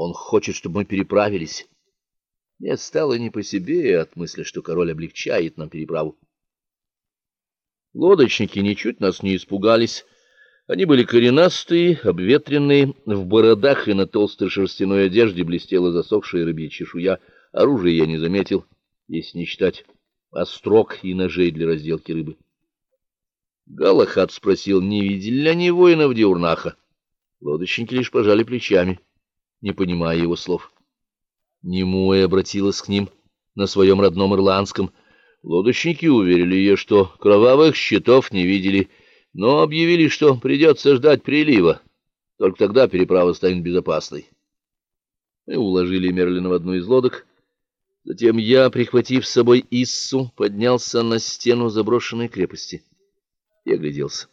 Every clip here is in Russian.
Он хочет, чтобы мы переправились. Мне стало не по себе от мысли, что король облегчает нам переправу. Лодочники ничуть нас не испугались. Они были коренастые, обветренные, в бородах и на толстой шерстяной одежде блестела засохшая рыбья чешуя. Оружия я не заметил, если не считать острог и ножей для разделки рыбы. Галахад спросил, не видели ли они воинов Диурнаха. Лодочники лишь пожали плечами, не понимая его слов. Немуэ обратилась к ним на своем родном ирландском. Лодочники уверили ее, что кровавых щитов не видели, но объявили, что придется ждать прилива. Только тогда переправа станет безопасной. Мы уложили Мерлина в одну из лодок. Затем я, прихватив с собой Иссу, поднялся на стену заброшенной крепости. Я огляделся.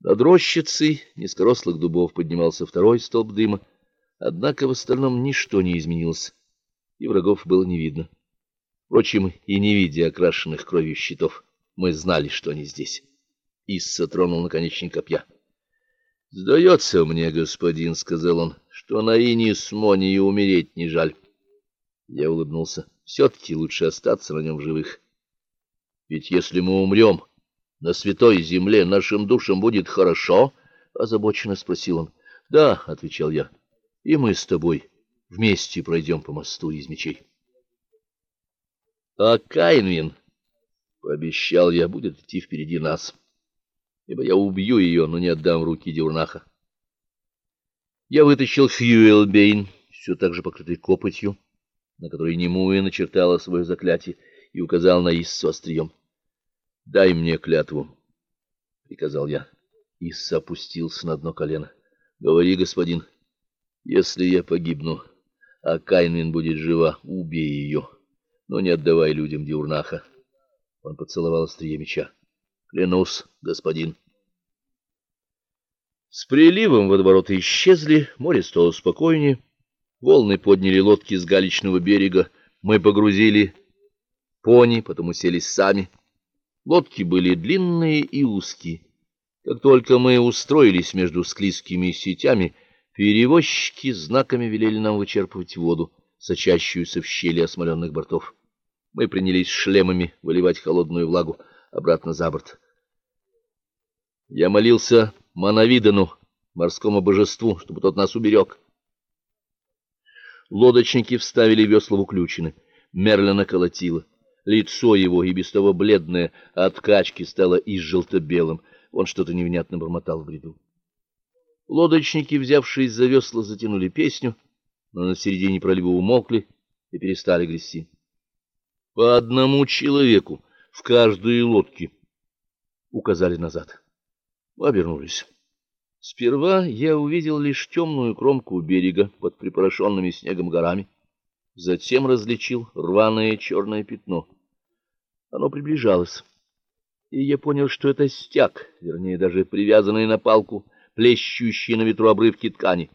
Над рощицей низкорослых дубов поднимался второй столб дыма, однако в остальном ничто не изменилось, и врагов было не видно. Впрочем, и не видя окрашенных кровью щитов, мы знали, что они здесь. Исса тронул наконечник копья. «Сдается мне, господин, — сказал он, — что на Ине с Мони умереть не жаль». Я улыбнулся. «Все-таки лучше остаться на нем живых. Ведь если мы умрем...» на святой земле нашим душам будет хорошо? озабоченно спросил он. Да, отвечал я. И мы с тобой вместе пройдем по мосту из мечей. А Кайнвин, пообещал я, будет идти впереди нас. Ибо я убью ее, но не отдам руки Дюрнаха. Я вытащил Хьюэлбейн, все так же покрытый копотью, на которой Немуя начертала свое заклятие, и указал на Иссу острием. Дай мне клятву, приказал я. Исса опустился на одно колено. Говори, господин, если я погибну, а Кайнвин будет жива, убей ее, но не отдавай людям Диурнаха. Он поцеловал острие меча. Клянусь, господин. С приливом водовороты исчезли, море стало спокойнее. Волны подняли лодки с галечного берега. Мы погрузили пони, потом уселись сами. Лодки были длинные и узкие. Как только мы устроились между склизкими сетями, перевозчики знаками велели нам вычерпывать воду, сочащуюся в щели осмоленных бортов. Мы принялись шлемами выливать холодную влагу обратно за борт. Я молился Мановидану, морскому божеству, чтобы тот нас уберег. Лодочники вставили весла в уключины. Мерлина колотила. Лицо его, и без того бледное от качки, стало изжелто-белым. Он что-то невнятно бормотал в бреду. Лодочники, взявшись за весла, затянули песню, но на середине пролива умолкли и перестали грести. По одному человеку в каждой лодке указали назад. Обернулись. Сперва я увидел лишь темную кромку берега под припорошенными снегом горами. Затем различил рваное черное пятно. Оно приближалось. И я понял, что это стяг, вернее, даже привязанный на палку, плещущий на ветру обрывки ткани.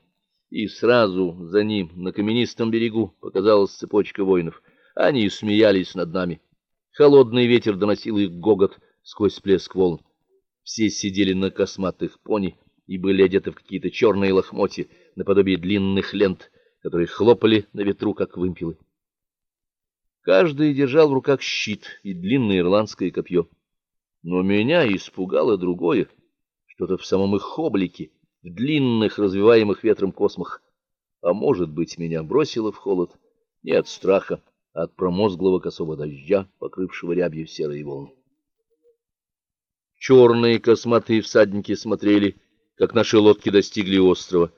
И сразу за ним, на каменистом берегу, показалась цепочка воинов. Они смеялись над нами. Холодный ветер доносил их гогот сквозь плеск волн. Все сидели на косматых пони и были одеты в какие-то черные лохмотья, наподобие длинных лент, которые хлопали на ветру, как вымпелы. Каждый держал в руках щит и длинное ирландское копье. Но меня испугало другое, что-то в самом их облике, в длинных, развиваемых ветром космах. А может быть, меня бросило в холод не от страха, а от промозглого косого дождя, покрывшего рябью серые волны. Черные косматые всадники смотрели, как наши лодки достигли острова.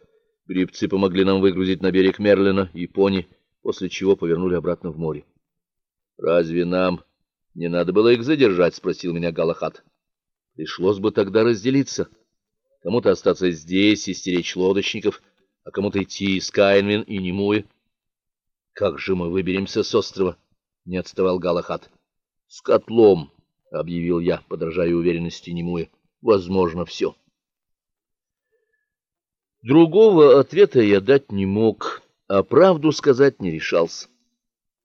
Гребцы помогли нам выгрузить на берег Мерлина и пони, после чего повернули обратно в море. Разве нам не надо было их задержать, спросил меня Галахат. Пришлось бы тогда разделиться. Кому-то остаться здесь и стеречь лодочников, а кому-то идти из Кайнвин и Немуи. Как же мы выберемся с острова? не отставал Галахат. С котлом, объявил я, подражая уверенности Немуи. Возможно, все. Другого ответа я дать не мог, а правду сказать не решался.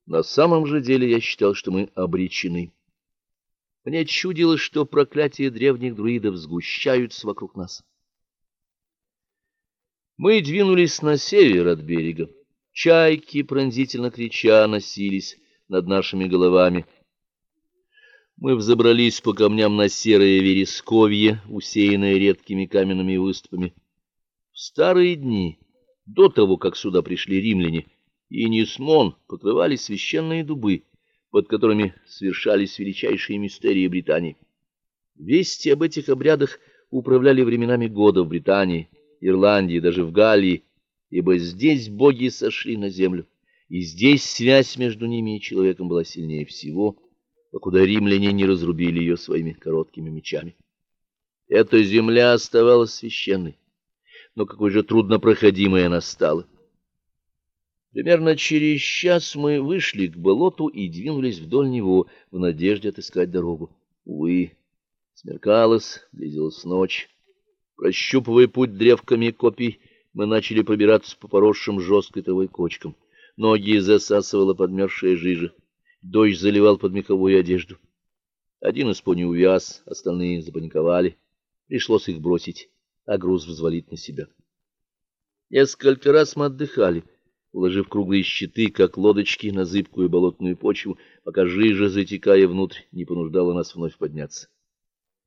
На самом же деле я считал, что мы обречены. Мне чудилось, что проклятия древних друидов сгущаются вокруг нас. Мы двинулись на север от берега. Чайки, пронзительно крича, носились над нашими головами. Мы взобрались по камням на серое вересковье, усеянное редкими каменными выступами. В старые дни, до того, как сюда пришли римляне, и Нисмон покрывали священные дубы, под которыми совершались величайшие мистерии Британии. Вести об этих обрядах управляли временами года в Британии, Ирландии, даже в Галлии, ибо здесь боги сошли на землю, и здесь связь между ними и человеком была сильнее всего покуда римляне не разрубили ее своими короткими мечами. Эта земля оставалась священной, но какой же труднопроходимой она стала. Примерно через час мы вышли к болоту и двинулись вдоль него в надежде отыскать дорогу. Увы, смеркалось, близилась ночь. Прощупывая путь древками копий, мы начали пробираться по поросшим жесткой травой кочкам. Ноги засасывала подмерзшая жижа. Дождь заливал под меховую одежду. Один из пони увяз, остальные запаниковали. Пришлось их бросить, а груз взвалить на себя. Несколько раз мы отдыхали, уложив круглые щиты, как лодочки, на зыбкую болотную почву, пока жижа, затекая внутрь, не понуждала нас вновь подняться.